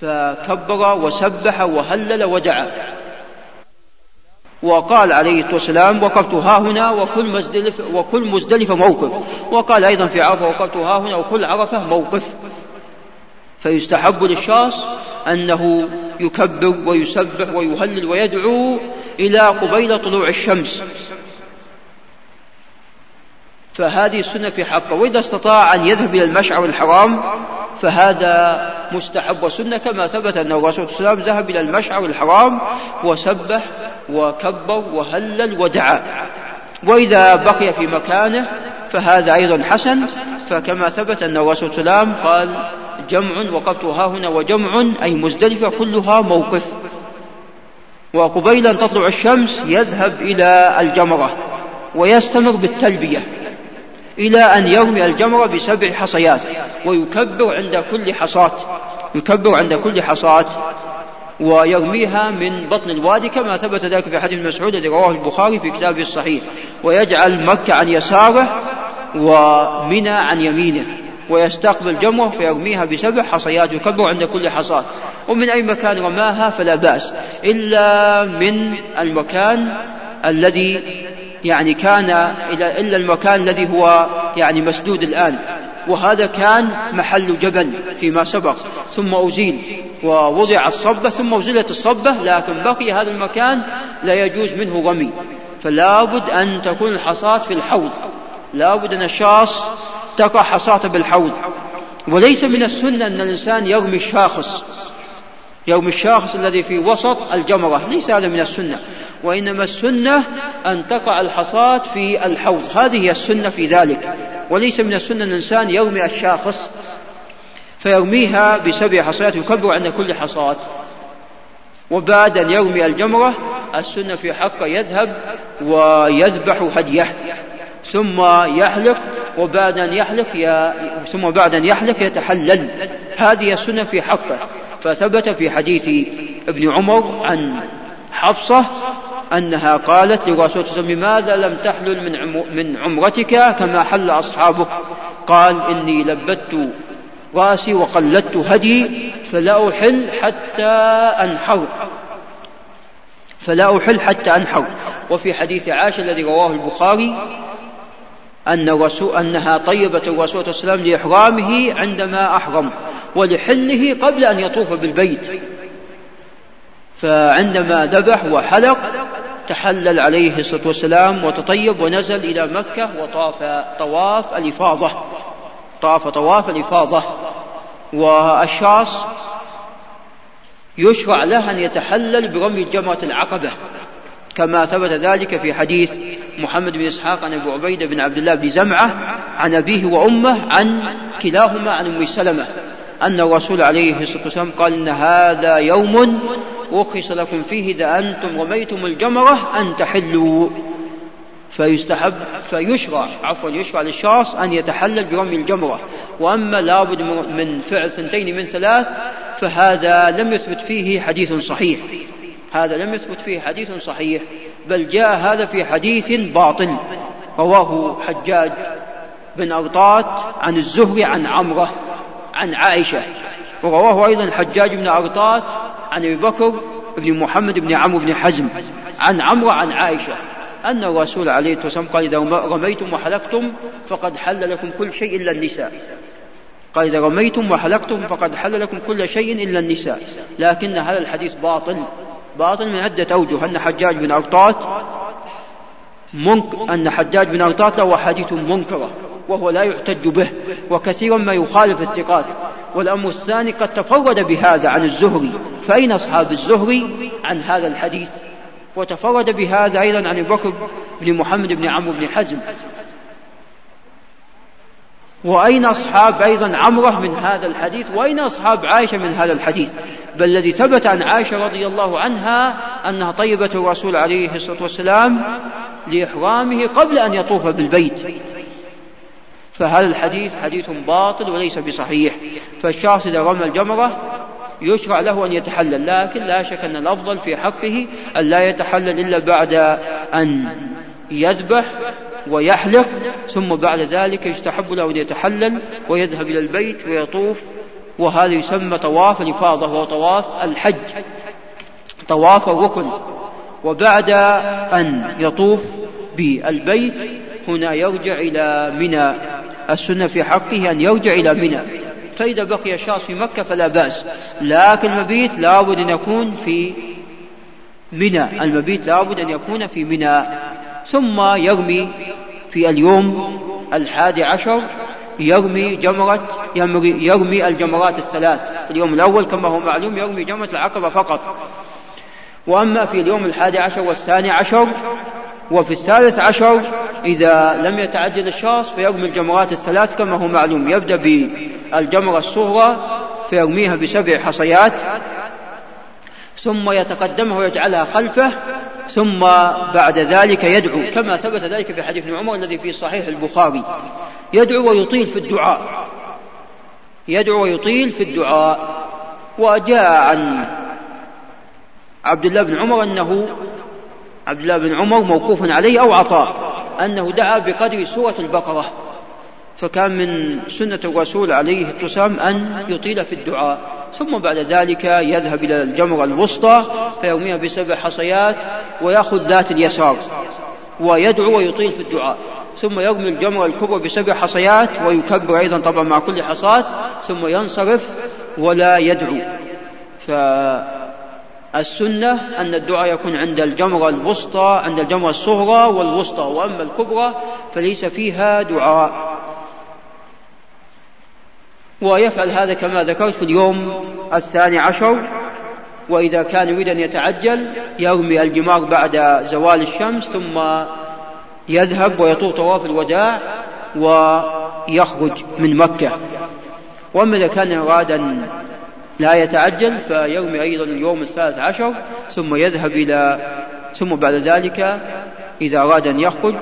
فكبر وسبح وهلل ودعا وقال عليه الصلاة والسلام وقفت ها هنا وكل مزدلف وكل مزدلفة موقف. وقال أيضا في عرفة وقفت ها هنا وكل عرفة موقف. فيستحب للشخص أنه يكبر ويسبح ويهلل ويدعو إلى قبيل طلوع الشمس. فهذه السنة في حقه. وإذا استطاع أن يذهب إلى المشعر الحرام فهذا مستحب وسنة كما ثبت أن الرسول صلى الله عليه وسلم ذهب إلى المشعر الحرام وسبح وكبر وهلل ودعا. وإذا بقي في مكانه فهذا أيضا حسن فكما ثبت أن الرسول صلى الله عليه وسلم قال جمع وقفت ها هنا وجمع أي مزدلفة كلها موقف. وقبيل أن تطلع الشمس يذهب إلى الجمرة ويستمر بالتلبية. إلى أن يرمي الجمرة بسبع حصيات ويكبر عند كل حصاة يكبر عند كل حصاة ويرميها من بطن الوادي كما ثبت ذلك في حديث مسعود الذي رواه البخاري في كتابه الصحيح. ويجعل مكة عن يساره ومنى عن يمينه ويستقبل جمره فيرميها بسبع حصيات يكبر عند كل حصاة. ومن أي مكان رماها فلا بأس إلا من المكان الذي يعني كان إلا المكان الذي هو يعني مسدود الآن. وهذا كان محل جبل فيما سبق. ثم أزيل. ووضع الصبة ثم أزيلت الصبة لكن بقي هذا المكان لا يجوز منه رمي فلا بد أن تكون الحصاة في الحوض. لا بد أن الشخص تقع حصاة بالحوض. وليس من السنة أن الإنسان يرمي الشاخص. يوم الشاخص الذي في وسط الجمرة. ليس هذا من السنة. وإنما السنة أن تقع الحصاة في الحوض. هذه هي السنة في ذلك. وليس من السنة أن الإنسان يرمي الشاخص فيرميها بسبع حصيات يكبر عند كل حصاة وبعد أن يرمي الجمرة السنة في حقه يذهب ويذبح هديه. ثم يحلق وبعد أن يحلق ي... ثم بعد أن يحلق يتحلل. هذه السنة في حقه. فثبت في حديث ابن عمر عن حفصة أنها قالت لرسول الله لماذا لم تحلل من من عمرتك كما حل أصحابك؟ قال إني لبت رأسي وقلدت هدي فلا أحل حتى أنحر. فلا أحل حتى أنحر. وفي حديث عائشة الذي رواه البخاري أن الرسول أنها طيبت الرسول صلى الله عليه وسلم لإحرامه عندما أحرم ولحله قبل أن يطوف بالبيت. فعندما ذبح وحلق تحلل عليه الصلاة والسلام وتطيب ونزل إلى مكة وطاف طواف الإفاضة. طاف طواف الإفاضة. والشخص يشرع له أن يتحلل برمي جمرة العقبة. كما ثبت ذلك في حديث محمد بن إسحاق عن أبو عبيدة بن عبد الله بن زمعة عن أبيه وأمه عن كلاهما عن أم سلمة أن الرسول عليه الصلاة والسلام قال إن هذا يوم رخص لكم فيه إذا أنتم رميتم الجمرة أن تحلوا. فيستحب فيشرع عفوا يشرع للشخص أن يتحلل برمي الجمرة. وأما لابد من فعل ثنتين من ثلاث فهذا لم يثبت فيه حديث صحيح. هذا لم يثبت فيه حديث صحيح بل جاء هذا في حديث باطل. رواه حجاج بن أرطات عن الزهري عن عمرة عن عائشة. ورواه أيضا الحجاج بن أرطات عن أبي بكر بن محمد بن عمرو بن حزم عن عمرو عن عائشة أن الرسول عليه الصلاة والسلام قال إذا رميتم وحلقتم فقد حل لكم كل شيء إلا النساء. قال إذا رميتم وحلقتم فقد حل لكم كل شيء إلا النساء. لكن هذا الحديث باطل باطل من عدة أوجه أن حجاج بن أرطات منك أن حجاج بن أرطات له أحاديث منكرة وهو لا يحتج به وكثيرا ما يخالف الثقات. والأمر الثاني قد تفرد بهذا عن الزهري. فأين أصحاب الزهري عن هذا الحديث؟ وتفرد بهذا أيضا عن بكر بن محمد بن عمرو بن حزم. وأين أصحاب أيضا عمرة من هذا الحديث؟ وأين أصحاب عائشة من هذا الحديث؟ بل الذي ثبت عن عائشة رضي الله عنها أنها طيبة الرسول عليه الصلاة والسلام لإحرامه قبل أن يطوف بالبيت. فهذا الحديث حديث باطل وليس بصحيح. فالشخص إذا رمى الجمرة يشرع له أن يتحلل لكن لا شك أن الأفضل في حقه أن لا يتحلل إلا بعد أن يذبح ويحلق ثم بعد ذلك يستحب له أن يتحلل ويذهب إلى البيت ويطوف. وهذا يسمى طواف الإفاضة وهو طواف الحج. طواف الركن. وبعد أن يطوف بالبيت هنا يرجع إلى منى. السنة في حقه أن يرجع إلى منى. فإذا بقي شخص في مكة فلا بأس. لكن المبيت لابد أن يكون في منى. المبيت لابد أن يكون في منى. ثم يرمي في اليوم الحادي عشر يرمي جمرة يرمي الجمرات الثلاث. في اليوم الأول كما هو معلوم يرمي جمرة العقبة فقط. وأما في اليوم الحادي عشر والثاني عشر وفي الثالث عشر إذا لم يتعجل الشخص فيرمي الجمرات الثلاث كما هو معلوم. يبدأ بالجمرة الصغرى فيرميها بسبع حصيات ثم يتقدمها ويجعلها خلفه ثم بعد ذلك يدعو كما ثبت ذلك في حديث ابن عمر الذي في صحيح البخاري. يدعو ويطيل في الدعاء. يدعو ويطيل في الدعاء. وجاء عن عبد الله بن عمر أنه عبد الله بن عمر موقوف عليه أو عطاء. أنه دعا بقدر سورة البقرة. فكان من سنة الرسول عليه الصلاة والسلام أن يطيل في الدعاء. ثم بعد ذلك يذهب إلى الجمرة الوسطى فيرميها بسبع حصيات ويأخذ ذات اليسار ويدعو ويطيل في الدعاء. ثم يرمي الجمرة الكبرى بسبع حصيات ويكبر أيضا طبعا مع كل حصاة ثم ينصرف ولا يدعو. فالسنة أن الدعاء يكون عند الجمرة الوسطى عند الجمرة الصغرى والوسطى وأما الكبرى فليس فيها دعاء. ويفعل هذا كما ذكرت في اليوم الثاني عشر وإذا كان يريد أن يتعجل يرمي الجمار بعد زوال الشمس ثم يذهب ويطوف طواف الوداع ويخرج من مكة. وأما إذا كان أراد أن لا يتعجل فيرمي أيضا اليوم الثالث عشر ثم يذهب إلى ثم بعد ذلك إذا أراد أن يخرج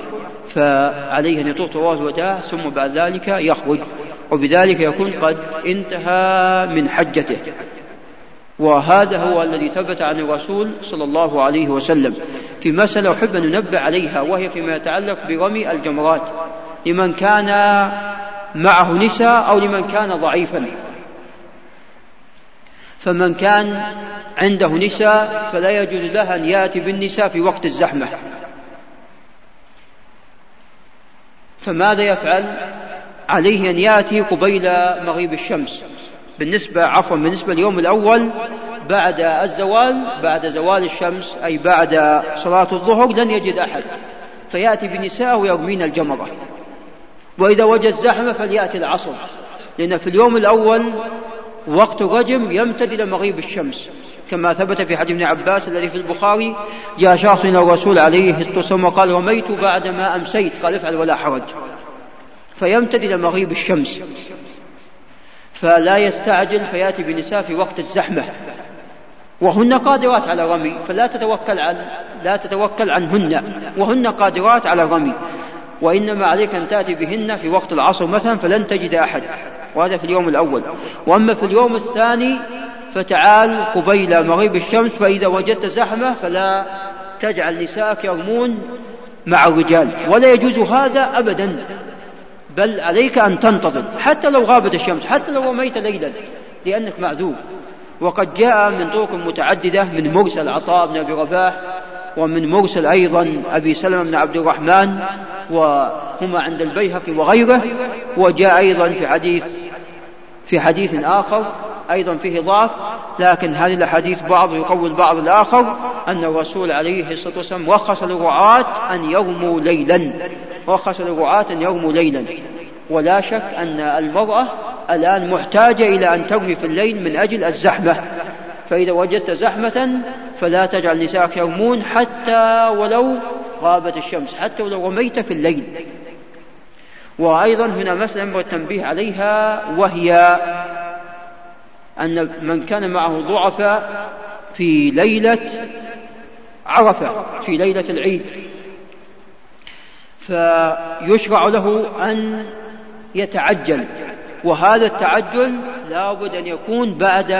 فعليه أن يطوف طواف الوداع ثم بعد ذلك يخرج. وبذلك يكون قد انتهى من حجته. وهذا هو الذي ثبت عن الرسول صلى الله عليه وسلم. في مسألة أحب أن ننبه عليها وهي فيما يتعلق برمي الجمرات. لمن كان معه نساء أو لمن كان ضعيفا. فمن كان عنده نساء فلا يجوز له أن يأتي بالنساء في وقت الزحمة. فماذا يفعل؟ عليه أن يأتي قبيل مغيب الشمس. بالنسبة عفوا بالنسبة اليوم الأول بعد الزوال بعد زوال الشمس أي بعد صلاة الظهر لن يجد أحد. فيأتي بنساء ويرمين الجمرة. وإذا وجد زحمة فليأتي العصر. لأن في اليوم الأول وقت الرجم يمتد إلى مغيب الشمس. كما ثبت في حديث ابن عباس الذي في البخاري جاء شخص إلى الرسول عليه الصلاة والسلام وقال رميت بعدما أمسيت قال افعل ولا حرج فيمتد إلى مغيب الشمس. فلا يستعجل فيأتي بنساء في وقت الزحمة. وهن قادرات على الرمي فلا تتوكل عن لا تتوكل عنهن. وهن قادرات على الرمي. وإنما عليك أن تأتي بهن في وقت العصر مثلا فلن تجد أحد. وهذا في اليوم الأول. وأما في اليوم الثاني فتعال قبيل مغيب الشمس فإذا وجدت زحمة فلا تجعل نساءك يرمون مع الرجال. ولا يجوز هذا أبدا. بل عليك أن تنتظر. حتى لو غابت الشمس حتى لو رميت ليلا لأنك معذور. وقد جاء من طرق متعددة من مرسل عطاء بن أبي رباح ومن مرسل أيضا أبي سلمة بن عبد الرحمن وهما عند البيهقي وغيره. وجاء أيضا في حديث في حديث آخر أيضا فيه ضعف لكن هذه الأحاديث بعض يقوي البعض الآخر أن الرسول عليه الصلاة والسلام رخص للرعاة أن يرموا ليلا رخص للرعاة أن يرموا ليلا. ولا شك أن المرأة الآن محتاجة إلى أن ترمي في الليل من أجل الزحمة. فإذا وجدت زحمة فلا تجعل نساءك يرمون حتى ولو غابت الشمس حتى ولو رميت في الليل. وأيضا هنا مسألة ينبغي التنبيه عليها وهي أن من كان معه ضعفاء في ليلة عرفة في ليلة العيد. فيشرع له أن يتعجل وهذا التعجل لابد أن يكون بعد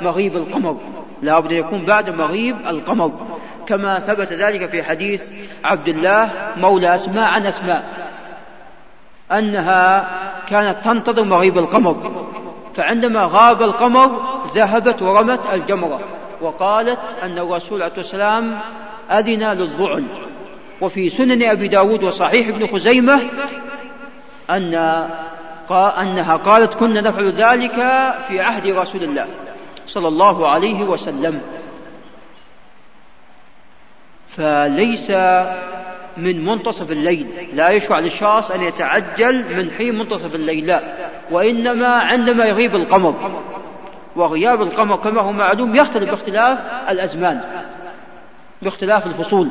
مغيب القمر لابد أن يكون بعد مغيب القمر. كما ثبت ذلك في حديث عبد الله مولى أسماء عن أسماء. أنها كانت تنتظر مغيب القمر. فعندما غاب القمر ذهبت ورمت الجمرة. وقالت أن الرسول عليه السلام أذن للظعن. وفي سنن أبي داود وصحيح ابن خزيمة أن أنها قالت كنا نفعل ذلك في عهد رسول الله صلى الله عليه وسلم. فليس من منتصف الليل. لا يشرع للشخص أن يتعجل من حين منتصف الليل لا. وإنما عندما يغيب القمر. وغياب القمر كما هو معلوم يختلف باختلاف الأزمان باختلاف الفصول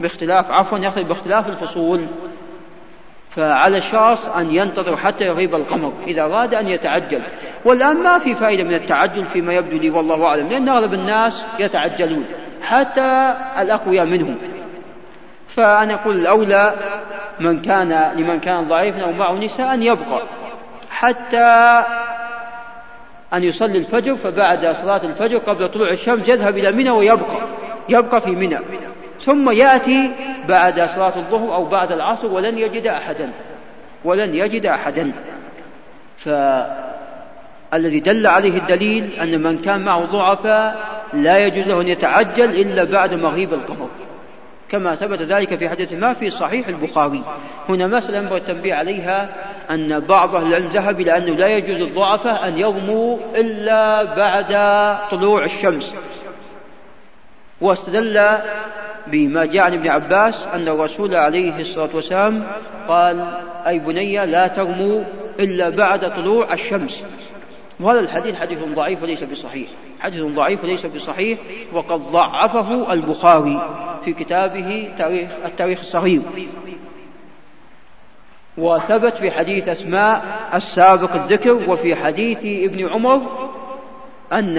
باختلاف عفوا يختلف باختلاف الفصول. فعلى الشخص أن ينتظر حتى يغيب القمر إذا أراد أن يتعجل. والآن ما في فائدة من التعجل فيما يبدو لي والله أعلم لأن أغلب الناس يتعجلون حتى الأقوياء منهم. فأنا أقول الأولى من كان لمن كان ضعيفا أو معه نساء أن يبقى. حتى أن يصلي الفجر فبعد صلاة الفجر قبل طلوع الشمس يذهب إلى منى ويبقى. يبقى في منى. ثم يأتي بعد صلاة الظهر أو بعد العصر ولن يجد أحدا. ولن يجد أحدا. فالذي دل عليه الدليل أن من كان معه ضعفاء لا يجوز له أن يتعجل إلا بعد مغيب القمر كما ثبت ذلك في حديث ما في صحيح البخاري. هنا مسألة ينبغي التنبيه عليها أن بعض أهل العلم ذهب إلى أنه لا يجوز الضعفاء أن يرموا إلا بعد طلوع الشمس. واستدل بما جاء عن ابن عباس أن الرسول عليه الصلاة والسلام قال أي بني لا ترموا إلا بعد طلوع الشمس. وهذا الحديث حديث ضعيف وليس بصحيح. حديث ضعيف وليس بصحيح وقد ضعفه البخاري في كتابه تاريخ التاريخ الصغير. وثبت في حديث أسماء السابق الذكر وفي حديث ابن عمر أن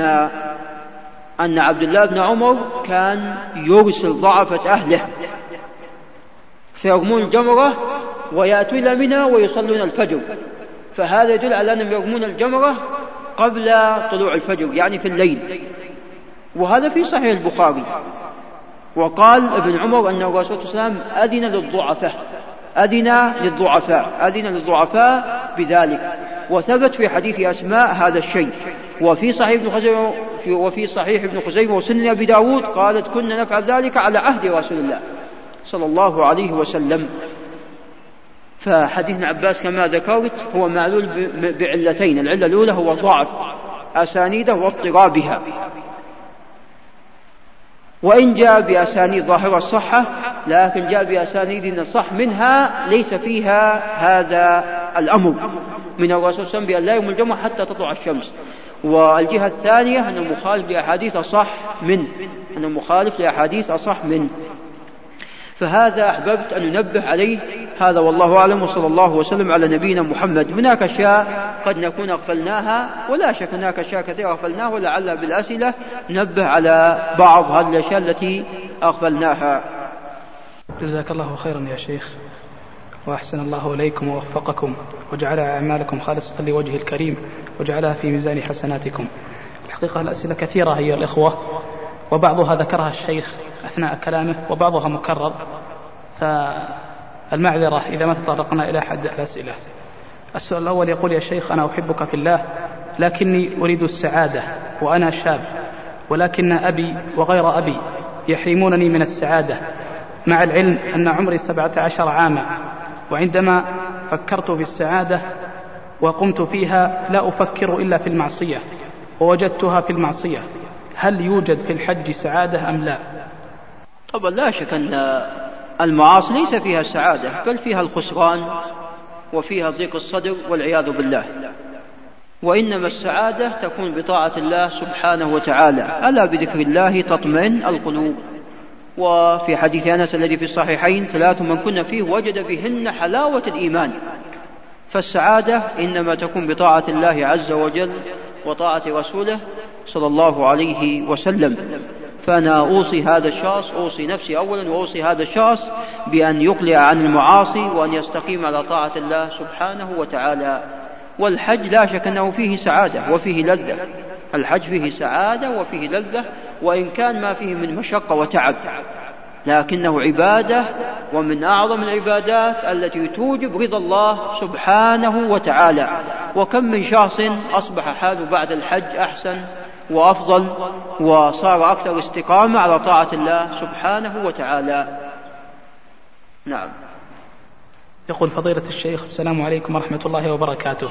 أن عبد الله بن عمر كان يرسل ضعفة أهله. فيرمون الجمرة ويأتون منى ويصلون الفجر. فهذا يدل على أنهم يرمون الجمرة قبل طلوع الفجر يعني في الليل. وهذا في صحيح البخاري. وقال ابن عمر أن الرسول صلى الله عليه وسلم أذن للضعفاء. أذن للضعفاء. أذن للضعفاء بذلك. وثبت في حديث أسماء هذا الشيء. وفي صحيح ابن خزيمة وفي صحيح ابن خزيمة وسنن أبي داود قالت كنا نفعل ذلك على عهد رسول الله صلى الله عليه وسلم. فحديث عباس كما ذكرت هو معلول بعلتين العلة الأولى هو ضعف أسانيده واضطرابها. وإن جاء بأسانيد ظاهرة الصحة لكن جاء بأسانيد صح منها ليس فيها هذا الأمر. من الرسول صلى الله عليه وسلم بأن لا يوم الجمعة حتى تطلع الشمس. والجهة الثانية أنه مخالف لأحاديث أصح منه أنه مخالف لأحاديث أصح منه فهذا أحببت أن ننبه عليه. هذا والله أعلم وصلى الله وسلم على نبينا محمد. هناك أشياء قد نكون أغفلناها ولا شك هناك أشياء كثيرة أغفلناها ولعل بالأسئلة ننبه على بعض هذه الأشياء التي أغفلناها. جزاك الله خيرا يا شيخ وأحسن الله إليكم ووفقكم وجعل أعمالكم خالصة لوجهه الكريم وجعلها في ميزان حسناتكم. الحقيقة الأسئلة كثيرة أيها الإخوة. وبعضها ذكرها الشيخ أثناء كلامه وبعضها مكرر. فالمعذرة إذا ما تطرقنا إلى أحد الأسئلة. السؤال الأول يقول يا شيخ أنا أحبك في الله لكني أريد السعادة وأنا شاب ولكن أبي وغير أبي يحرمونني من السعادة. مع العلم أن عمري سبعة عشر عاما وعندما فكرت في السعادة وقمت فيها لا أفكر إلا في المعصية ووجدتها في المعصية. هل يوجد في الحج سعادة أم لا؟ طبعا لا شك أن المعاصي ليس فيها سعادة بل فيها الخسران وفيها ضيق الصدر والعياذ بالله. وإنما السعادة تكون بطاعة الله سبحانه وتعالى. ألا بذكر الله تطمئن القلوب. وفي حديث أنس الذي في الصحيحين ثلاث من كنا فيه وجد بهن حلاوة الإيمان. فالسعادة إنما تكون بطاعة الله عز وجل وطاعة رسوله صلى الله عليه وسلم. فأنا أوصي هذا الشخص أوصي نفسي أولا وأوصي هذا الشخص بأن يقلع عن المعاصي وأن يستقيم على طاعة الله سبحانه وتعالى. والحج لا شك أنه فيه سعادة وفيه لذة. الحج فيه سعادة وفيه لذة وإن كان ما فيه من مشقة وتعب. لكنه عبادة ومن أعظم العبادات التي توجب رضا الله سبحانه وتعالى. وكم من شخص أصبح حاله بعد الحج أحسن؟ وأفضل وصار أكثر استقامة على طاعة الله سبحانه وتعالى. نعم. يقول فضيلة الشيخ السلام عليكم ورحمة الله وبركاته.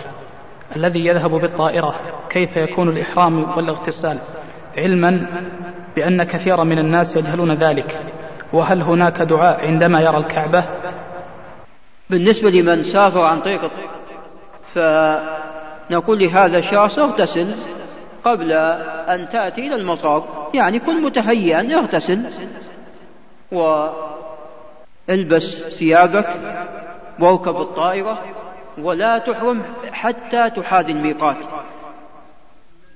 الذي يذهب بالطائرة كيف يكون الإحرام والاغتسال؟ علما بأن كثيرا من الناس يجهلون ذلك. وهل هناك دعاء عندما يرى الكعبة؟ بالنسبة لمن سافر عن طريق فنقول لهذا الشخص اغتسل. قبل أن تأتي إلى المطار يعني كن متهيئا اغتسل. والبس ثيابك واركب الطائرة ولا تحرم حتى تحاذي الميقات.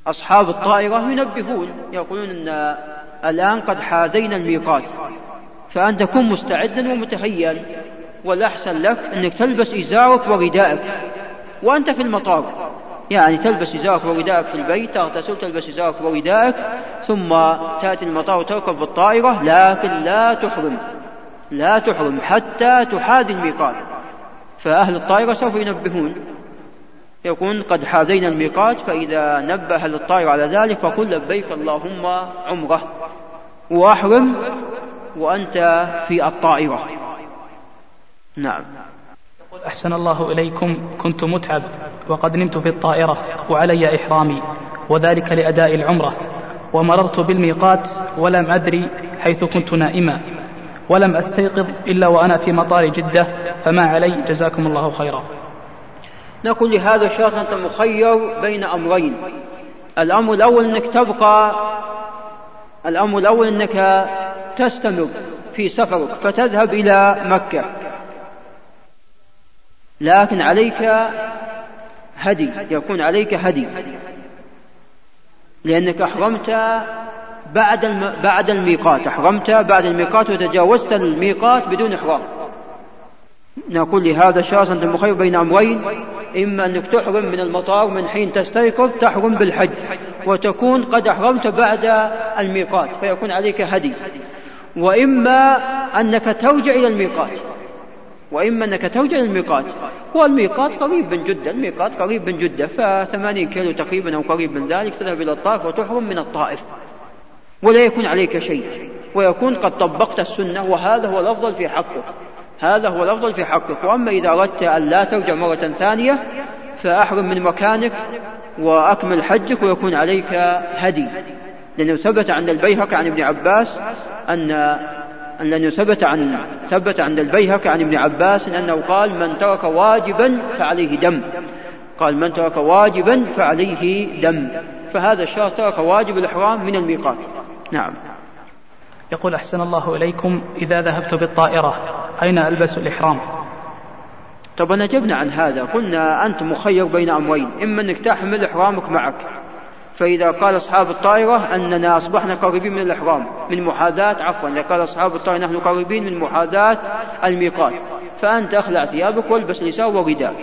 أصحاب الطائرة ينبهون يقولون أن الآن قد حاذينا الميقات. فأنت كن مستعدا ومتهيئا والأحسن لك أنك تلبس إزارك ورداءك وأنت في المطار يعني تلبس إزارك ورداءك في البيت تغتسل تلبس إزارك ورداءك ثم تأتي المطار وتركب بالطائرة لكن لا تحرم لا تحرم حتى تحاذي الميقات. فأهل الطائرة سوف ينبهون. يكون قد حاذينا الميقات فإذا نبه أهل الطائرة على ذلك فقل لبيك اللهم عمره وأحرم وأنت في الطائرة. نعم. أحسن الله إليكم كنت متعب. وقد نمت في الطائرة وعلي إحرامي وذلك لأداء العمرة ومررت بالميقات ولم أدري حيث كنت نائما ولم أستيقظ إلا وأنا في مطار جدة فما علي جزاكم الله خيرا. نقول لهذا الشخص أنت مخير بين أمرين. الأمر الأول أنك تبقى الأمر الأول أنك تستمر في سفرك فتذهب إلى مكة. لكن عليك هدي يكون عليك هدي. لأنك أحرمت بعد. بعد الميقات أحرمت بعد الميقات وتجاوزت الميقات بدون إحرام. نقول لهذا الشخص أنت مخير بين أمرين. إما أنك تحرم من المطار من حين تستيقظ تحرم بالحج. وتكون قد أحرمت بعد الميقات فيكون عليك هدي. وإما أنك ترجع إلى الميقات. وإما أنك إلى الميقات. والميقات قريب من جدة. الميقات قريب من جدة. فثمانين كيلو تقريبا أو قريب من ذلك تذهب إلى الطائف وتحرم من الطائف. ولا يكون عليك شيء. ويكون قد طبقت السنة. وهذا هو الأفضل في حقك. هذا هو الأفضل في حقك. وأما إذا أردت أن لا ترجع مرة ثانية فأحرم من مكانك وأكمل حجك ويكون عليك هدي. لأنه ثبت عند البيهقي عن ابن عباس أن لأنه ثبت عن ثبت عند البيهقي عن ابن عباس أنه قال من ترك واجبا فعليه دم. قال من ترك واجبا فعليه دم. فهذا الشخص ترك واجب الإحرام من الميقات. نعم. يقول أحسن الله إليكم إذا ذهبت بالطائرة أين ألبس الإحرام؟ طبعا أجبنا عن هذا. قلنا أنت مخير بين أمرين إما أنك تحمل إحرامك معك. فإذا قال أصحاب الطائرة أننا أصبحنا قريبين من الإحرام من محاذاة عفوا إذا قال أصحاب الطائرة نحن قريبين من محاذاة الميقات فأنت أخلع ثيابك والبس نساء ورداء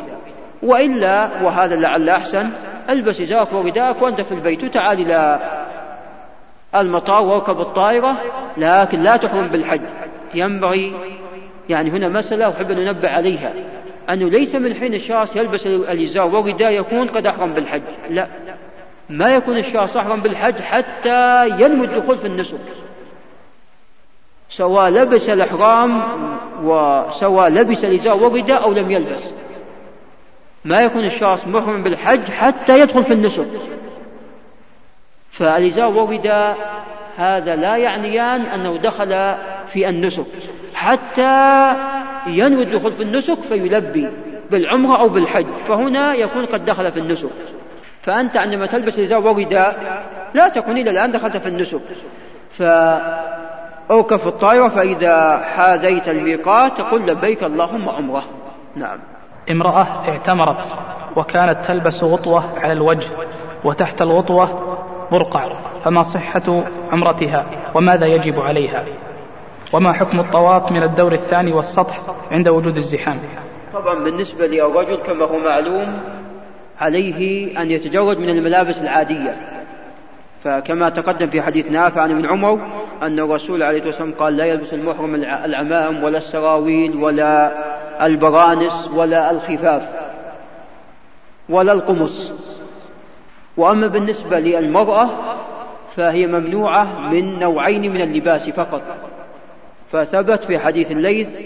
وإلا وهذا لعل أحسن ألبس إزارك ورداءك وأنت في البيت وتعال إلى المطار واركب الطائرة لكن لا تحرم بالحج. ينبغي يعني هنا مسألة أحب أن أنبه عليها. أنه ليس من حين الشخص يلبس الإزار والرداء يكون قد أحرم بالحج. لا. ما يكون الشخص أحرم بالحج حتى ينوي الدخول في النسك. سواء لبس الإحرام وسواء لبس الإزار والرداء أو لم يلبس. ما يكون الشخص محرم بالحج حتى يدخل في النسك. فالإزار والرداء هذا لا يعنيان أنه دخل في النسك. حتى ينوي الدخول في النسك فيلبي بالعمرة أو بالحج. فهنا يكون قد دخل في النسك. فأنت عندما تلبس الإزار والرداء لا تكون إلى الآن دخلت في النسك. فأوقف الطائرة فإذا حاذيت الميقات تقول لبيك اللهم عمرة نعم. امرأة اعتمرت وكانت تلبس غطوة على الوجه وتحت الغطوة برقع فما صحة عمرتها؟ وماذا يجب عليها؟ وما حكم الطواف من الدور الثاني والسطح عند وجود الزحام؟ طبعا بالنسبة للرجل كما هو معلوم عليه أن يتجرد من الملابس العادية. فكما تقدم في حديث نافع عن ابن عمر أن الرسول عليه الصلاة والسلام قال لا يلبس المحرم العمام ولا السراويل ولا البرانس ولا الخفاف ولا القمص. وأما بالنسبة للمرأة فهي ممنوعة من نوعين من اللباس فقط. فثبت في حديث الليث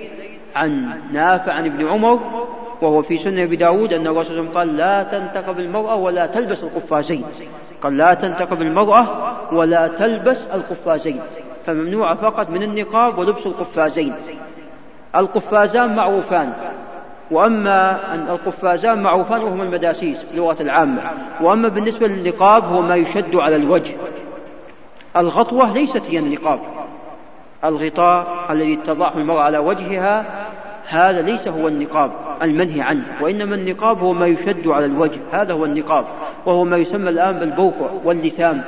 عن نافع عن ابن عمر وهو في سنة أبي داود أن الرسول صلى الله عليه وسلم قال لا تنتقب المرأة ولا تلبس القفازين. قال لا تنتقب المرأة ولا تلبس القفازين. فممنوع فقط من النقاب ولبس القفازين. القفازان معروفان. وأما أن القفازان معروفان وهما المداسيس بلغة العامة. وأما بالنسبة للنقاب هو ما يشد على الوجه. الغطوة ليست هي النقاب. الغطاء الذي تضعه المرأة على وجهها هذا ليس هو النقاب. المنهي عنه وإنما النقاب هو ما يشد على الوجه هذا هو النقاب وهو ما يسمى الآن بالبوقع واللثام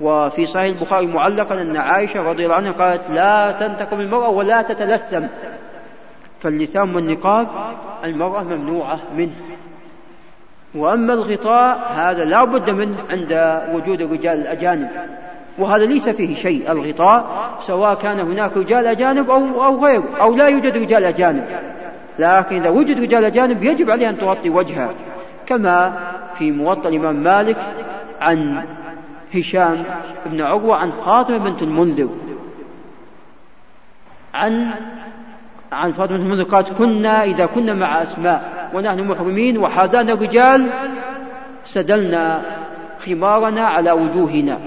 وفي صحيح البخاري معلقا أن عائشة رضي الله عنها قالت لا تنتقم المرأة ولا تتلثم. فاللثام والنقاب المرأة ممنوعة منه. وأما الغطاء هذا لا بد منه عند وجود الرجال الأجانب. وهذا ليس فيه شيء الغطاء سواء كان هناك رجال أجانب أو, أو غير أو لا يوجد رجال أجانب. لكن إذا وجد رجال أجانب يجب عليها أن تغطي وجهها. كما في موطأ الإمام مالك عن هشام بن عروة عن فاطمة بنت المنذر. عن عن فاطمة بنت المنذر قالت كنا إذا كنا مع أسماء ونحن محرمين وحاذانا الرجال سدلنا خمارنا على وجوهنا.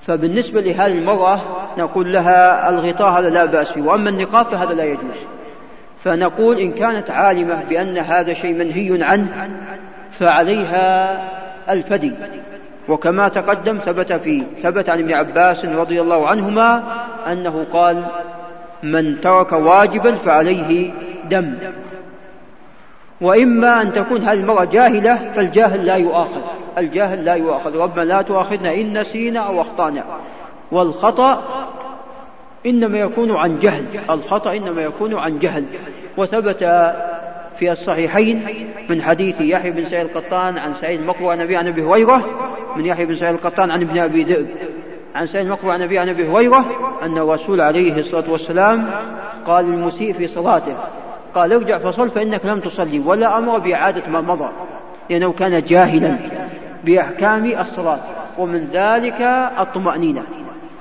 فبالنسبة لهذه المرأة نقول لها الغطاء هذا لا بأس فيه وأما النقاب فهذا لا يجوز. فنقول إن كانت عالمة بأن هذا شيء منهي عنه فعليها الفدي. وكما تقدم ثبت في ثبت عن ابن عباس رضي الله عنهما أنه قال من ترك واجبا فعليه دم. وإما أن تكون هذه المرأة جاهلة فالجاهل لا يؤاخذ. الجاهل لا يؤاخذ. ربنا لا تؤاخذنا إن نسينا أو أخطأنا. والخطأ إنما يكون عن جهل. الخطأ إنما يكون عن جهل. وثبت في الصحيحين من حديث يحيى بن سعيد القطان عن سعيد المقبور عن أبي عن أبي هريرة من يحيى بن سعيد القطان عن ابن أبي ذئب. عن سعيد المقبور عن أبي عن أبي هريرة أن الرسول عليه الصلاة والسلام قال للمسيء في صلاته قال ارجع فصل فإنك لم تصلي ولا أمر بإعادة ما مضى. لأنه كان جاهلا بأحكام الصلاة ومن ذلك الطمأنينة.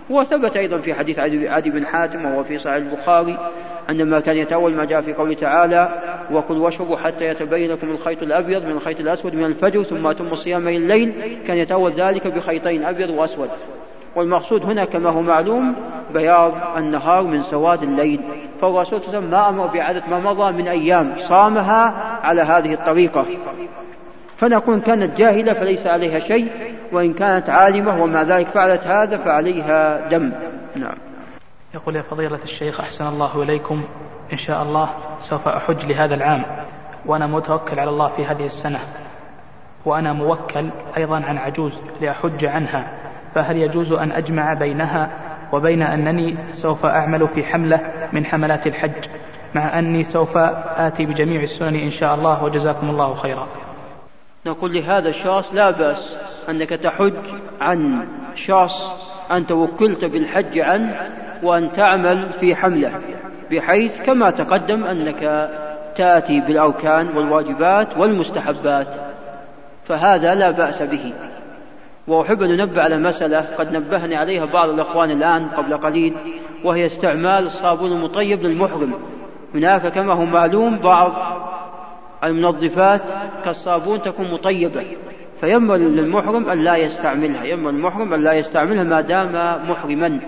وثبت أيضا في حديث عدي بن حاتم وهو في صحيح البخاري أن ما كان يتأول ما جاء في قوله تعالى وكل واشربوا حتى يتبين لكم الخيط الأبيض من الخيط الأسود من الفجر ثم أتم الصيام إلى الليل. كان يتأول ذلك بخيطين أبيض وأسود. والمقصود هنا كما هو معلوم بياض النهار من سواد الليل. فالرسول صلى الله عليه وسلم ما أمر بإعادة ما مضى من أيام صامها على هذه الطريقة. فنقول كانت جاهلة فليس عليها شيء. وإن كانت عالمة ومع ذلك فعلت هذا فعليها دم. نعم. يقول يا فضيلة الشيخ أحسن الله إليكم. إن شاء الله سوف أحج لهذا العام. وأنا متوكل على الله في هذه السنة. وأنا موكل أيضا عن عجوز لأحج عنها. فهل يجوز أن أجمع بينها وبين أنني سوف أعمل في حملة من حملات الحج مع أني سوف آتي بجميع السنن إن شاء الله وجزاكم الله خيرا؟ نقول لهذا الشخص لا بأس. أنك تحج عن شخص أنت وكلت بالحج عنه وأن تعمل في حملة بحيث كما تقدم أنك تأتي بالأركان والواجبات والمستحبات فهذا لا بأس به. وأحب أن ننبه على مسألة قد نبهني عليها بعض الأخوان الآن قبل قليل وهي استعمال الصابون المطيب للمحرم. هناك كما هو معلوم بعض المنظفات كالصابون تكون مطيبة. فينبغي للمحرم أن لا يستعملها. ينبغي للمحرم أن لا يستعملها ما دام محرما.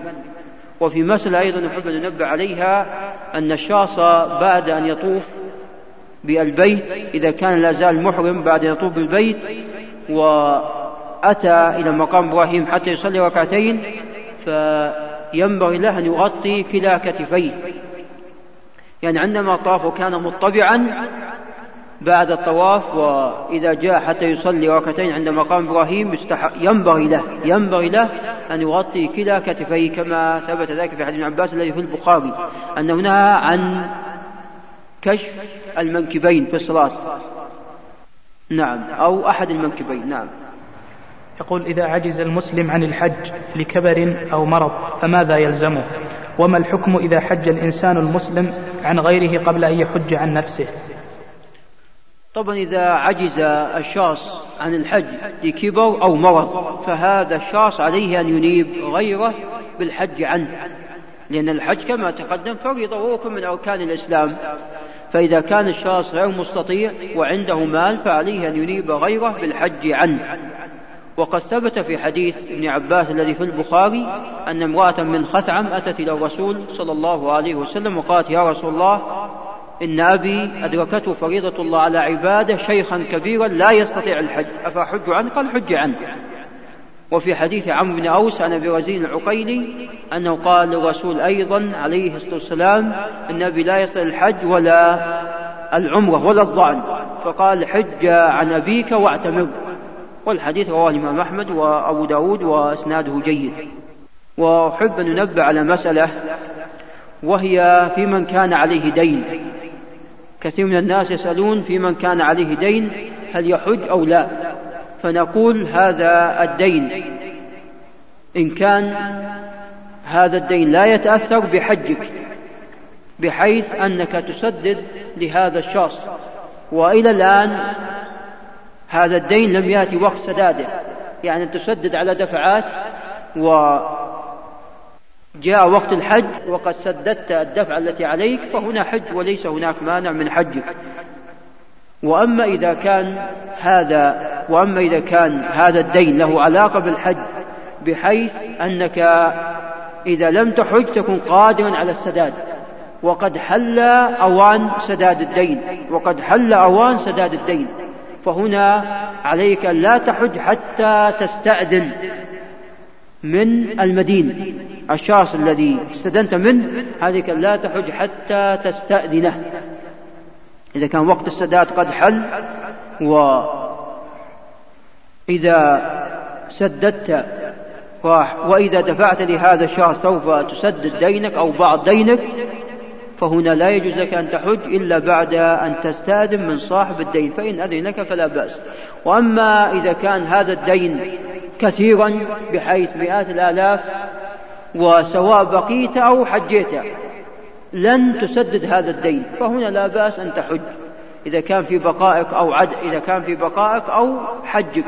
وفي مسألة أيضا نحب أن ننبه عليها أن الشخص بعد أن يطوف بالبيت إذا كان لا زال محرم بعد أن يطوف بالبيت وأتى إلى مقام إبراهيم حتى يصلي ركعتين فينبغي له أن يغطي كلا كتفيه. يعني عندما طاف وكان مطبعا بعد الطواف وإذا جاء حتى يصلي ركعتين عند مقام إبراهيم ينبغي له ينبغي له أن يغطي كلا كتفيه كما ثبت ذلك في حديث ابن عباس الذي في البخاري أنه نهى عن كشف المنكبين في الصلاة. نعم أو أحد المنكبين نعم. يقول إذا عجز المسلم عن الحج لكبر أو مرض فماذا يلزمه؟ وما الحكم إذا حج الإنسان المسلم عن غيره قبل أن يحج عن نفسه؟ طبعا إذا عجز الشخص عن الحج لكبر أو مرض فهذا الشخص عليه أن ينيب غيره بالحج عنه. لأن الحج كما تقدم فريضة وركن من أركان الإسلام. فإذا كان الشخص غير مستطيع وعنده مال فعليه أن ينيب غيره بالحج عنه. وقد ثبت في حديث ابن عباس الذي في البخاري أن امرأة من خثعم أتت إلى الرسول صلى الله عليه وسلم وقالت يا رسول الله إن أبي أدركته فريضة الله على عباده شيخا كبيرا لا يستطيع الحج. أفحج عنه قال حج عنه وفي حديث عمرو بن أوس عن أبي رزين العقيلي أنه قال للرسول أيضا عليه الصلاة والسلام إن أبي لا يستطيع الحج ولا العمرة ولا الظعن فقال حج عن أبيك واعتمر. والحديث رواه الإمام أحمد وأبو داود وإسناده جيد. وأحب أن ننبه على مسألة وهي في من كان عليه دين. كثير من الناس يسألون في من كان عليه دين هل يحج أو لا؟ فنقول هذا الدين. إن كان هذا الدين لا يتأثر بحجك بحيث أنك تسدد لهذا الشخص. وإلى الآن هذا الدين لم يأتي وقت سداده يعني تسدد على دفعات وجاء وقت الحج وقد سددت الدفعة التي عليك فهنا حج وليس هناك مانع من حجك. وأما إذا كان هذا وأما إذا كان هذا الدين له علاقة بالحج بحيث أنك إذا لم تحج تكون قادرا على السداد. وقد حل أوان سداد الدين وقد حل أوان سداد الدين. فهنا عليك لا تحج حتى تستأذن. من المدين. الشخص الذي استدنت منه عليك لا تحج حتى تستأذنه. إذا كان وقت السداد قد حل وإذا سددت وإذا دفعت لهذا الشخص سوف تسدد دينك أو بعض دينك فهنا لا يجوز لك أن تحج إلا بعد أن تستأذن من صاحب الدين فإن أذن لك فلا بأس. وأما إذا كان هذا الدين كثيرا بحيث مئات الآلاف وسواء بقيت أو حجيت لن تسدد هذا الدين. فهنا لا بأس أن تحج إذا كان في بقائك أو عد إذا كان في بقائك أو حجك.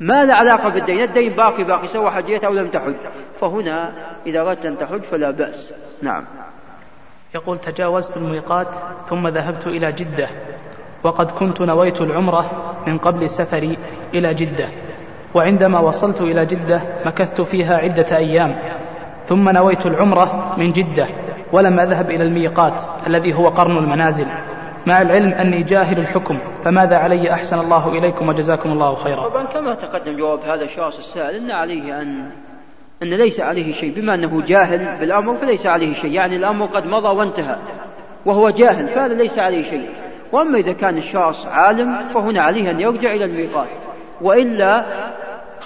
ما له علاقة بالدين الدين باقي باقي سواء حجيت أو لم تحج. فهنا إذا أردت أن تحج فلا بأس. نعم. يقول تجاوزت الميقات ثم ذهبت إلى جدة وقد كنت نويت العمرة من قبل سفري إلى جدة. وعندما وصلت إلى جدة مكثت فيها عدة أيام ثم نويت العمرة من جدة ولم أذهب إلى الميقات الذي هو قرن المنازل. مع العلم أني جاهل الحكم فماذا علي؟ أحسن الله إليكم وجزاكم الله خيرا. طبعا كما تقدم جواب هذا الشخص السائل أن عليه أن أن ليس عليه شيء بما أنه جاهل بالأمر فليس عليه شيء يعني الأمر قد مضى وانتهى وهو جاهل فهذا ليس عليه شيء. وأما إذا كان الشخص عالم فهنا عليه أن يرجع إلى الميقات. وإلا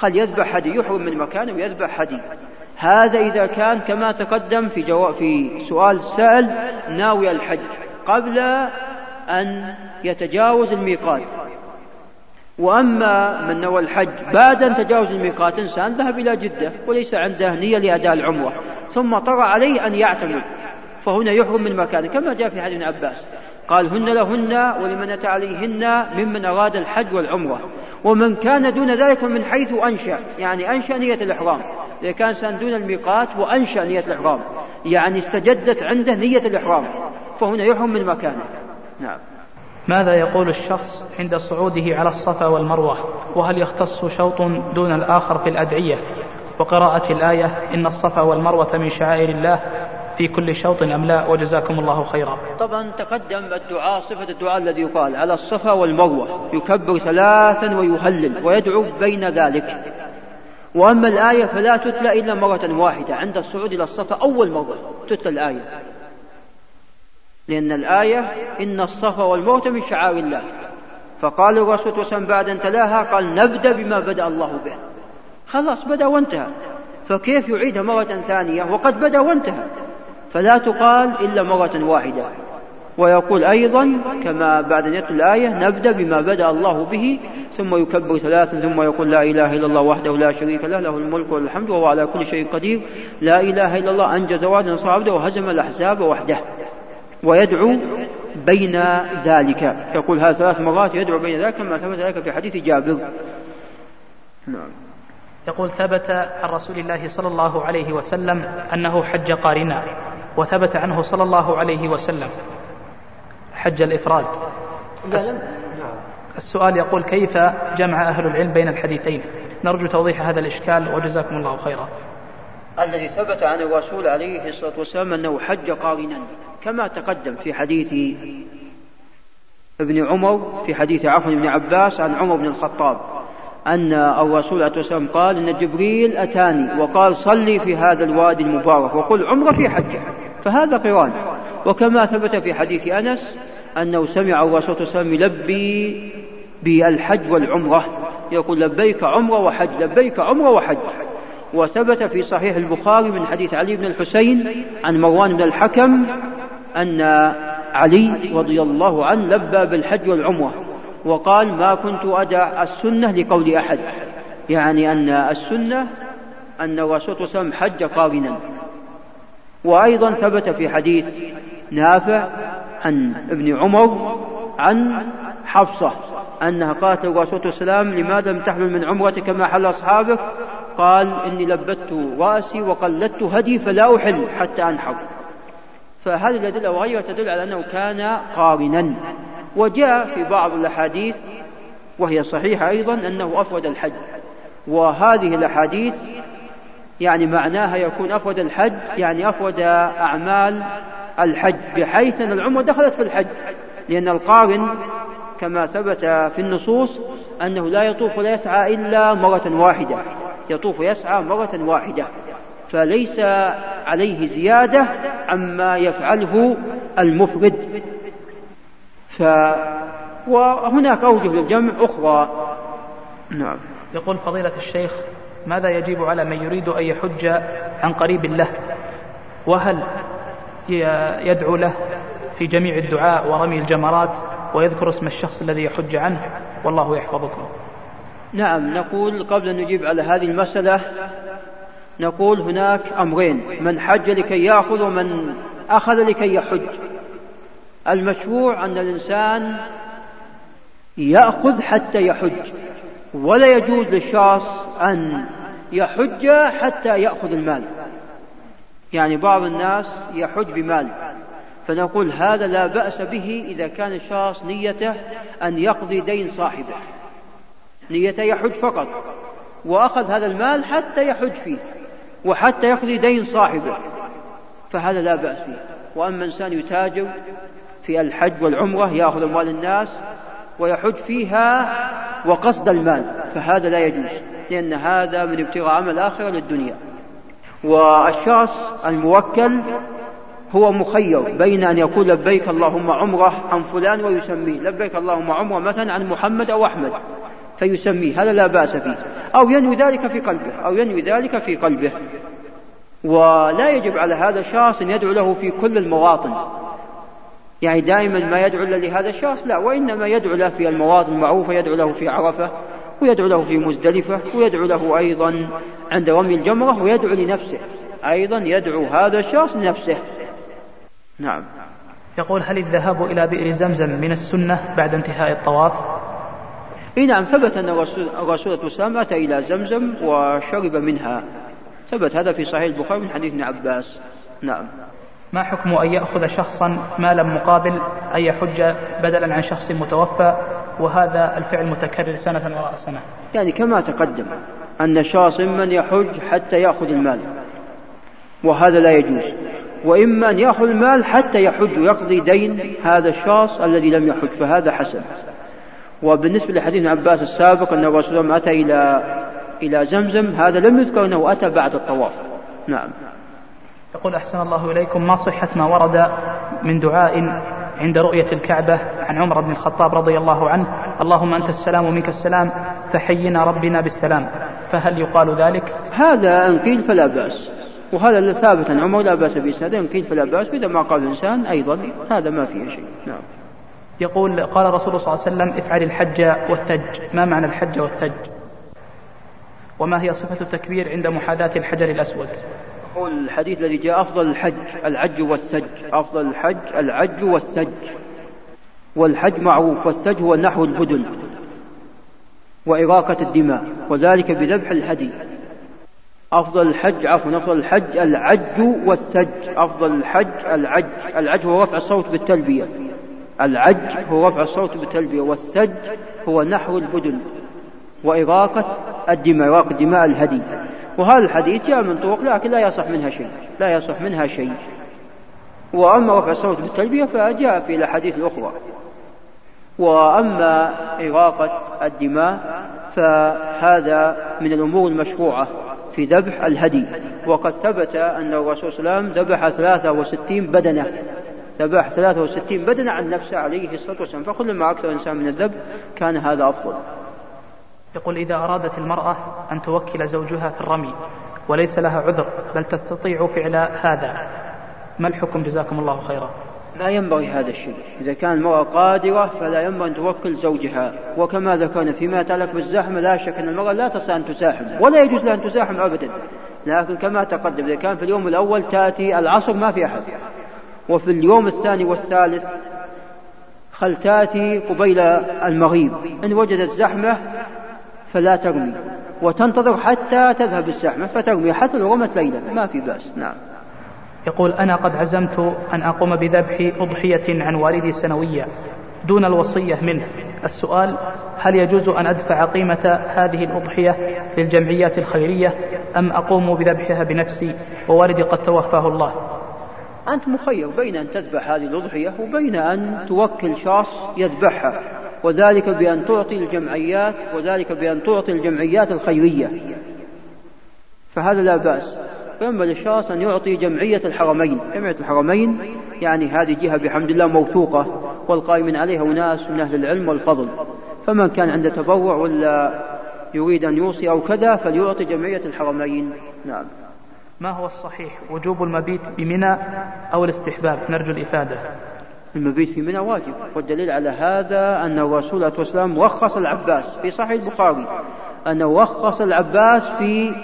خل يذبح هدي يحرم من مكانه ويذبح هدي هذا إذا كان كما تقدم في جواب في سؤال السائل ناوي الحج قبل أن يتجاوز الميقات. وأما من نوى الحج بعد أن تجاوز الميقات إنسان ذهب إلى جدة وليس عنده نية لأداء العمرة ثم طرأ عليه أن يعتمر فهنا يحرم من مكانه كما جاء في حديث ابن عباس. قال هن لهن ولمن أتى عليهن ممن أراد الحج والعمرة. ومن كان دون ذلك من حيث أنشأ يعني أنشأ نية الإحرام. إذا كان إنسان دون الميقات وأنشأ نية الإحرام يعني استجدت عنده نية الإحرام فهنا يحرم من مكانه. نعم. ماذا يقول الشخص عند صعوده على الصفا والمروة؟ وهل يختص شوط دون الآخر في الأدعية؟ وقراءة الآية إن الصفا والمروة من شعائر الله في كل شوط أم لا؟ وجزاكم الله خيرا. طبعا تقدم الدعاء صفة الدعاء الذي يقال على الصفا والمروة يكبر ثلاثا ويهلل ويدعو بين ذلك. وأما الآية فلا تتلى إلا مرة واحدة عند الصعود إلى الصفا أول مرة تتلى الآية. لأن الآية إن الصفا والموت من شعائر الله. فقال الرسول وسلم بعد أن تلاها قال نبدأ بما بدأ الله به. خلاص بدأ وانتهى. فكيف يعيدها مرة ثانية؟ وقد بدأ وانتهى. فلا تقال إلا مرة واحدة. ويقول أيضا كما بعد أن يتلو الآية نبدأ بما بدأ الله به ثم يكبر ثلاثا ثم يقول لا إله إلا الله وحده لا شريك له له الملك والحمد وهو على كل شيء قدير. لا إله إلا الله أنجز وعدا نصر عبده وهزم الأحزاب وحده. ويدعو بين ذلك. يقول هذا ثلاث مرات يدعو بين ذلك كما ثبت ذلك في حديث جابر. نعم. يقول ثبت عن رسول الله صلى الله عليه وسلم أنه حج قارنا. وثبت عنه صلى الله عليه وسلم. حج الإفراد. السؤال يقول كيف جمع أهل العلم بين الحديثين؟ نرجو توضيح هذا الإشكال وجزاكم الله خيرا. الذي ثبت عن الرسول عليه الصلاة والسلام أنه حج قارنا كما تقدم في حديث ابن عمر في حديث عفو بن عباس عن عمر بن الخطاب. أن الرسول عليه والسلام قال إن جبريل أتاني وقال صلي في هذا الوادي المبارك وقل عمرة في حجه. فهذا قران. وكما ثبت في حديث أنس أنه سمع الرسول صلى عليه وسلم يلبي بالحج والعمرة. يقول لبيك عمرة وحج لبيك عمرة وحج. وثبت في صحيح البخاري من حديث علي بن الحسين عن مروان بن الحكم أن علي رضي الله عنه لبى بالحج والعمرة. وقال ما كنت أدع السنة لقول أحد يعني أن السنة أن الرسول صلى الله عليه وسلم حج قارنا وأيضا ثبت في حديث نافع عن ابن عمر عن حفصة أنها قالت للرسول صلى الله عليه وسلم لماذا لم تحمل من عمرتك ما حل أصحابك؟ قال إني لبت رأسي وقلدت هدي فلا أحل حتى أنحر. فهذه الأدلة وغيرها تدل على أنه كان قارنا وجاء في بعض الأحاديث وهي صحيحة أيضا أنه أفرد الحج. وهذه الأحاديث يعني معناها يكون أفرد الحج يعني أفرد أعمال الحج بحيث أن العمرة دخلت في الحج. لأن القارن كما ثبت في النصوص أنه لا يطوف ولا يسعى إلا مرة واحدة. يطوف ويسعى مرة واحدة. فليس عليه زيادة عما يفعله المفرد. ف وهناك أوجه للجمع أخرى. نعم. يقول فضيلة الشيخ ماذا يجب على من يريد أن يحج عن قريب له؟ وهل يدعو له في جميع الدعاء ورمي الجمرات ويذكر اسم الشخص الذي يحج عنه؟ والله يحفظكم. نعم نقول قبل أن نجيب على هذه المسألة نقول هناك أمرين. من حج لكي يأخذ ومن أخذ لكي يحج. المشروع أن الإنسان يأخذ حتى يحج ولا يجوز للشخص أن يحج حتى يأخذ المال. يعني بعض الناس يحج بمال فنقول هذا لا بأس به إذا كان الشخص نيته أن يقضي دين صاحبه نيته يحج فقط وأخذ هذا المال حتى يحج فيه وحتى يقضي دين صاحبه فهذا لا بأس فيه وأما إنسان يتاجر في الحج والعمرة يأخذ أموال الناس ويحج فيها وقصد المال فهذا لا يجوز لأن هذا من ابتغاء عمل الآخرة للدنيا. والشخص الموكل هو مخير بين أن يقول لبيك اللهم عمرة عن فلان ويسميه لبيك اللهم عمرة مثلا عن محمد أو أحمد فيسميه هذا لا بأس فيه. أو ينوي ذلك في قلبه أو ينوي ذلك في قلبه. ولا يجب على هذا الشخص أن يدعو له في كل المواطن. يعني دائما ما يدعو إلا لهذا الشخص لا وإنما يدعو له في المواطن المعروفة يدعو له في عرفة ويدعو له في مزدلفة ويدعو له أيضا عند رمي الجمرة ويدعو لنفسه أيضا يدعو هذا الشخص لنفسه. نعم. يقول هل الذهاب إلى بئر زمزم من السنة بعد انتهاء الطواف؟ إي نعم ثبت أن الرسول الرسول والسلام أتى إلى زمزم وشرب منها. ثبت هذا في صحيح البخاري من حديث ابن عباس. نعم. ما حكم أن يأخذ شخصا مالا مقابل أن يحج بدلا عن شخص متوفى؟ وهذا الفعل متكرر سنة وراء سنة. يعني كما تقدم أن شخص من يحج حتى يأخذ المال وهذا لا يجوز. وإما أن يأخذ المال حتى يحج ويقضي دين هذا الشخص الذي لم يحج فهذا حسن. وبالنسبة لحديث عباس السابق أن الرسول أتى إلى إلى زمزم هذا لم يذكر أنه أتى بعد الطواف. نعم. يقول أحسن الله إليكم ما صحة ما ورد من دعاء عند رؤية الكعبة عن عمر بن الخطاب رضي الله عنه اللهم أنت السلام ومنك السلام فحينا ربنا بالسلام. فهل يقال ذلك؟ هذا إن قيل فلا بأس وهذا ثابت عن عمر لا بأس به إن قيل فلا بأس وإذا ما قال الإنسان أيضا هذا ما فيه شيء. نعم. يقول قال الرسول صلى الله عليه وسلم افعل الحج والثج. ما معنى الحج والثج؟ وما هي صفة التكبير عند محاذاة الحجر الأسود؟ يقول الحديث الذي جاء أفضل الحج العج والثج أفضل الحج العج والثج والحج معروف والثج هو نحو البدن وإراقة الدماء وذلك بذبح الهدي. أفضل الحج عفوا أفضل الحج العج والثج أفضل الحج العج العج هو رفع الصوت بالتلبية. العج هو رفع الصوت بالتلبية والثج هو نحو البدن وإراقة الدماء إراقة دماء الهدي. وهذا الحديث جاء من طرق لكن لا يصح منها شيء لا يصح منها شيء. وأما رفع الصوت بالتلبية فجاء في الأحاديث الأخرى. وأما إراقة الدماء فهذا من الأمور المشروعة في ذبح الهدي. وقد ثبت أن الرسول صلى الله عليه وسلم ذبح 63 بدنة. ذبح 63 بدنة عن نفسه عليه الصلاة والسلام فكلما أكثر الإنسان من الذبح كان هذا أفضل. يقول إذا أرادت المرأة أن توكل زوجها في الرمي وليس لها عذر بل تستطيع فعل هذا ما الحكم؟ جزاكم الله خيرا. لا ينبغي هذا الشيء إذا كان المرأة قادرة فلا ينبغي أن توكل زوجها. وكما ذكرنا فيما يتعلق بالزحمة لا شك أن المرأة لا تستطيع أن تزاحم ولا يجوز لها أن تزاحم أبدا. لكن كما تقدم إذا كان في اليوم الأول تأتي العصر ما في أحد. وفي اليوم الثاني والثالث خل تأتي قبيل المغيب. إن وجدت زحمة فلا ترمي. وتنتظر حتى تذهب الزحمة فترمي حتى لو رمت ليلا ما في بأس. نعم. يقول أنا قد عزمت أن أقوم بذبح أضحية عن والدي سنويا دون الوصية منه. السؤال هل يجوز أن أدفع قيمة هذه الأضحية للجمعيات الخيرية أم أقوم بذبحها بنفسي ووالدي قد توفاه الله؟ أنت مخير بين أن تذبح هذه الأضحية وبين أن توكل شخص يذبحها. وذلك بأن تعطي الجمعيات وذلك بأن تعطي الجمعيات الخيرية. فهذا لا بأس. فينبغي للشخص أن يعطي جمعية الحرمين جمعية الحرمين يعني هذه جهة بحمد الله موثوقة والقائمين عليها أناس من أهل العلم والفضل. فمن كان عنده تبرع ولا يريد أن يوصي أو كذا فليعطي جمعية الحرمين. نعم. ما هو الصحيح؟ وجوب المبيت بمنى أو الاستحباب؟ نرجو الإفادة. المبيت في منى واجب. والدليل على هذا أن الرسول عليه والسلام وخص العباس في صحيح البخاري. أنه وخص العباس في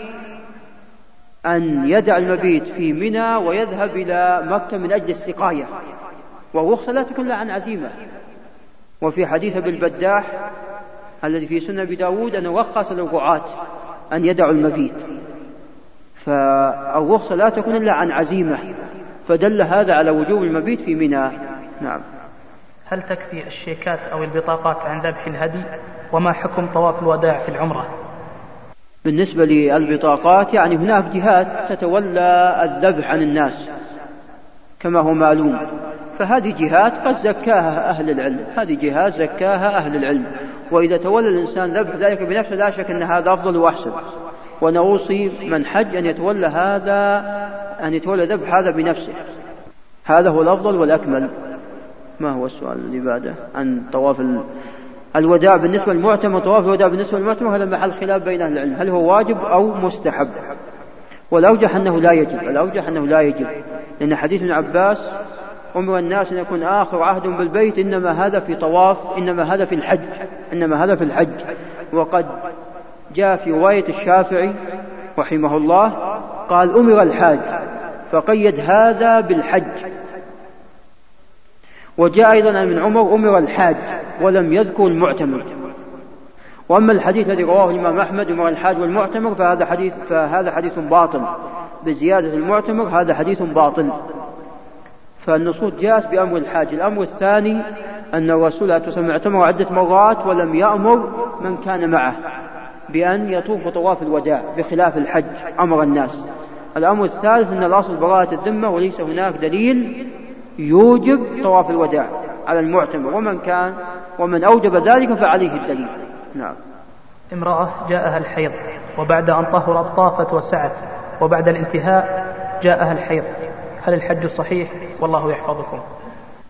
أن يدع المبيت في منى ويذهب إلى مكة من أجل السقاية. والرخصة لا تكون عن عزيمة. وفي حديث أبي البداح الذي في سنة أبي داود أنه رخص للرعاة أن يدعوا المبيت. فالرخصة لا تكون إلا عن عزيمة. فدل هذا على وجوب المبيت في منى. نعم. هل تكفي الشيكات أو البطاقات عن ذبح الهدي؟ وما حكم طواف الوداع في العمرة؟ بالنسبة للبطاقات يعني هناك جهات تتولى الذبح عن الناس كما هو معلوم. فهذه جهات قد زكاها أهل العلم. هذه جهات زكاها أهل العلم. وإذا تولى الإنسان ذبح ذلك بنفسه لا شك أن هذا أفضل وأحسن. ونوصي من حج أن يتولى هذا أن يتولى ذبح هذا بنفسه. هذا هو الأفضل والأكمل. ما هو السؤال اللي بعده؟ عن طواف الوداع بالنسبة للمعتمر طواف الوداع بالنسبة للمعتمر هذا محل خلاف بين أهل العلم. هل هو واجب أو مستحب؟ والأرجح أنه لا يجب الأرجح أنه لا يجب. لأن حديث ابن عباس أمر الناس أن يكون آخر عهد بالبيت إنما هذا في طواف إنما هذا في الحج إنما هذا في الحج. وقد جاء في رواية الشافعي رحمه الله قال أمر الحاج فقيد هذا بالحج. وجاء أيضا من عمر أمر الحاج ولم يذكر المعتمر. وأما الحديث الذي رواه الإمام أحمد أمر الحاج والمعتمر فهذا حديث فهذا حديث باطل. بزيادة المعتمر هذا حديث باطل. فالنصوص جاءت بأمر الحاج. الأمر الثاني أن الرسول عليه الصلاة اعتمر عدة مرات ولم يأمر من كان معه بأن يطوف طواف الوداع بخلاف الحج أمر الناس. الأمر الثالث أن الأصل براءة الذمة وليس هناك دليل يوجب طواف الوداع على المعتمر ومن كان ومن أوجب ذلك فعليه الدليل. نعم. امرأة جاءها الحيض وبعد أن طهرت طافت وسعت وبعد الانتهاء جاءها الحيض. هل الحج صحيح؟ والله يحفظكم.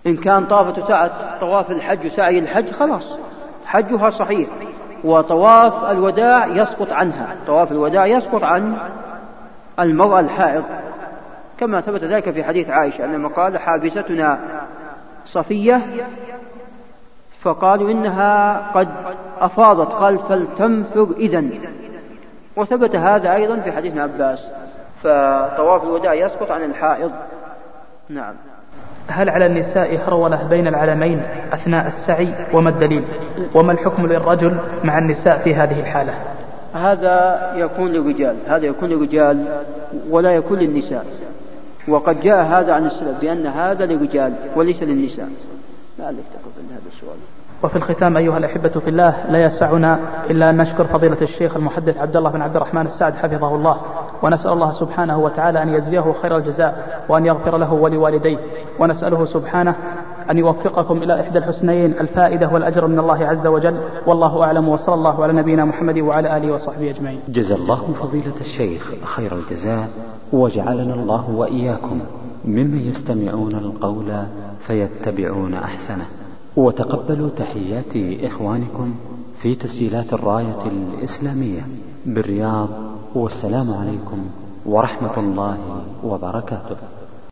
إن كان طافت وسعت طواف الحج وسعي الحج خلاص. حجها صحيح. وطواف الوداع يسقط عنها. طواف الوداع يسقط عن المرأة الحائض. كما ثبت ذلك في حديث عائشة أنما قال حابستنا صفية فقالوا إنها قد أفاضت قال فلتنفر إذا وثبت هذا أيضا في حديث ابن عباس. فطواف الوداع يسقط عن الحائض. نعم. هل على النساء هرولة بين العلمين أثناء السعي وما الدليل؟ وما الحكم للرجل مع النساء في هذه الحالة؟ هذا يكون للرجال هذا يكون للرجال ولا يكون للنساء. وقد جاء هذا عن السلف بأن هذا للرجال وليس للنساء. لعلك تقبل هذا السؤال. وفي الختام أيها الأحبة في الله لا يسعنا إلا أن نشكر فضيلة الشيخ المحدث عبد الله بن عبد الرحمن السعد حفظه الله ونسأل الله سبحانه وتعالى أن يجزيه خير الجزاء وأن يغفر له ولوالديه. ونسأله سبحانه أن يوفقكم إلى إحدى الحسنيين الفائدة والأجر من الله عز وجل. والله أعلم وصلى الله على نبينا محمد وعلى آله وصحبه أجمعين. جزا الله فضيلة الشيخ خير الجزاء. وجعلنا الله وإياكم ممن يستمعون القول فيتبعون أحسنه. وتقبلوا تحيات إخوانكم في تسجيلات الراية الإسلامية بالرياض والسلام عليكم ورحمة الله وبركاته.